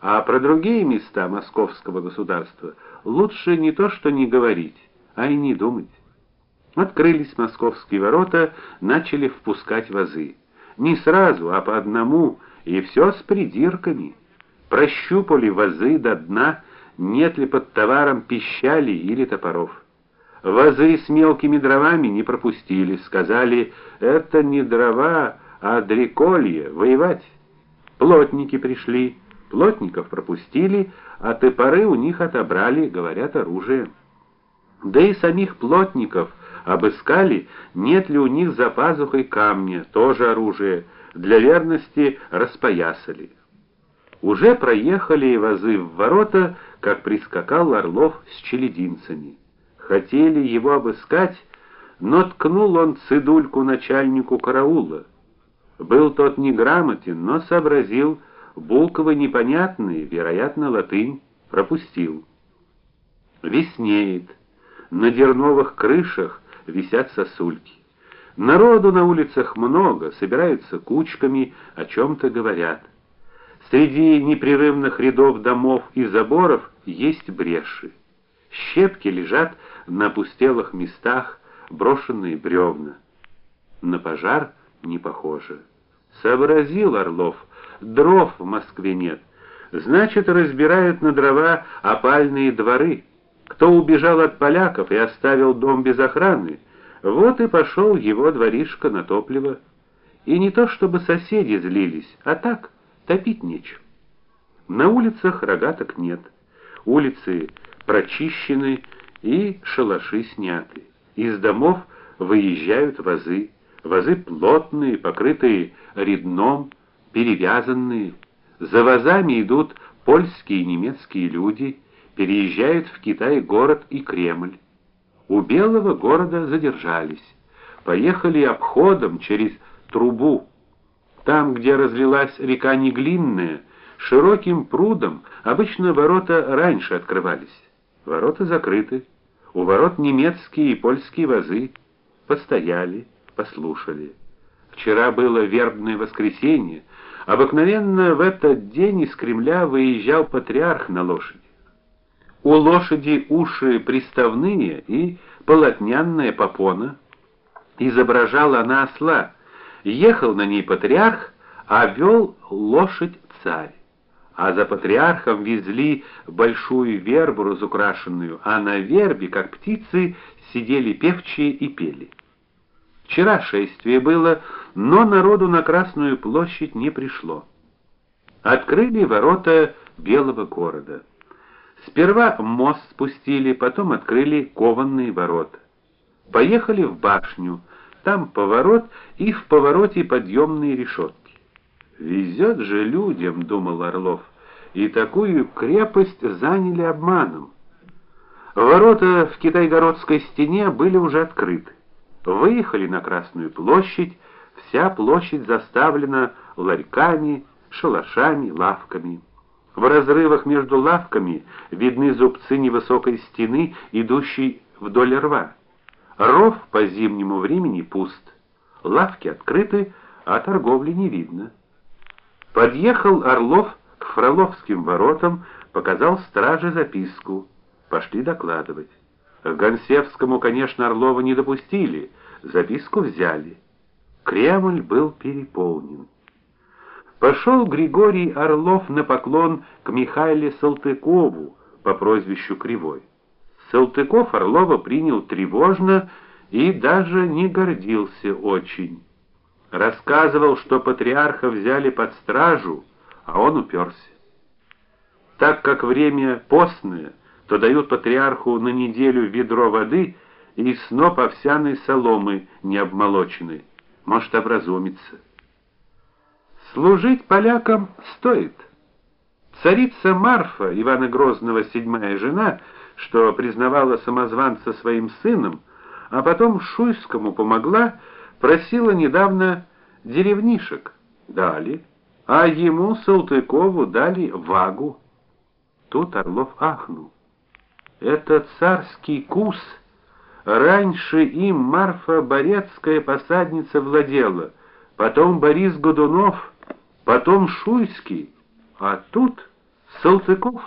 А про другие места московского государства лучше не то что не говорить, а и не думать. Открылись московские ворота, начали впускать вазы. Не сразу, а по одному, и все с придирками. Прощупали вазы до дна, нет ли под товаром пищали или топоров. Вазы с мелкими дровами не пропустили, сказали: "Это не дрова, а дреколье, воевать". Плотники пришли, плотников пропустили, а топоры у них отобрали, говорят, оружие. Да и самих плотников обыскали, нет ли у них за пазухой камня, тоже оружие, для верности распоясали. Уже проехали вазы в ворота, как прискакал Орлов с челединцами. Хотели его обыскать, но ткнул он цидульку начальнику караула. Был тот неграмотен, но сообразил, буквы непонятные, вероятно, латынь, пропустил. Веснеет. На дерновых крышах висят сосульки. Народу на улицах много, собираются кучками, о чем то говорят. Среди непрерывных рядов домов и заборов есть бреши. Щепки лежат на опустелых местах, брошенные бревна. На пожар не похоже. Сообразил Орлов, дров в Москве нет. Значит, разбирают на дрова опальные дворы. Кто убежал от поляков и оставил дом без охраны, вот и пошел его дворишко на топливо. И не то чтобы соседи злились, а так топить нечем. На улицах рогаток нет. Улицы прочищены и шалаши сняты. Из домов выезжают вазы. Вазы плотные, покрытые редном, перевязанные. За вазами идут польские и немецкие люди, переезжают в Китай город и Кремль. У белого города задержались. Поехали обходом через трубу. Там, где разлилась река Неглинная, широким прудом обычно ворота раньше открывались. Ворота закрыты. У ворот немецкие и польские вазы постояли, послушали. Вчера было вербное воскресенье. Обыкновенно в этот день из Кремля выезжал патриарх на лошади. У лошади уши приставные и полотняная попона. Изображала она осла. Ехал на ней патриарх, а вел лошадь царь. А за патриархом везли большую вербу разукрашенную, а на вербе, как птицы, сидели певчие и пели. Вчера шествие было, но народу на Красную площадь не пришло. Открыли ворота Белого города. Сперва мост спустили, потом открыли кованные ворота. Поехали в башню. Там поворот и в повороте подъемные решетки. Везет же людям, думал Орлов. И такую крепость заняли обманом. Ворота в Китайгородской стене были уже открыты. Выехали на Красную площадь, вся площадь заставлена ларьками, шалашами, лавками. В разрывах между лавками видны зубцы невысокой стены, идущей вдоль рва. Ров по зимнему времени пуст. Лавки открыты, а торговли не видно. Подъехал Орлов к Фроловским воротам, показал страже записку. Пошли докладывать. К Гонсевскому, конечно, Орлова не допустили, записку взяли. Кремль был переполнен. Пошел Григорий Орлов на поклон к Михаилу Салтыкову по прозвищу Кривой. Салтыков Орлова принял тревожно и даже не гордился очень. Рассказывал, что патриарха взяли под стражу, а он уперся. Так как время постное, то дают патриарху на неделю ведро воды и сноп овсяной соломы необмолоченной. Может образумиться. Служить полякам стоит. Царица Марфа, Ивана Грозного седьмая жена, что признавала самозванца своим сыном, а потом Шуйскому помогла, просила недавно деревнишек. Дали, а ему Салтыкову дали вагу. Тут Орлов ахнул. Это царский кус. Раньше им Марфа Борецкая посадница владела, потом Борис Годунов, потом Шуйский, а тут Салтыков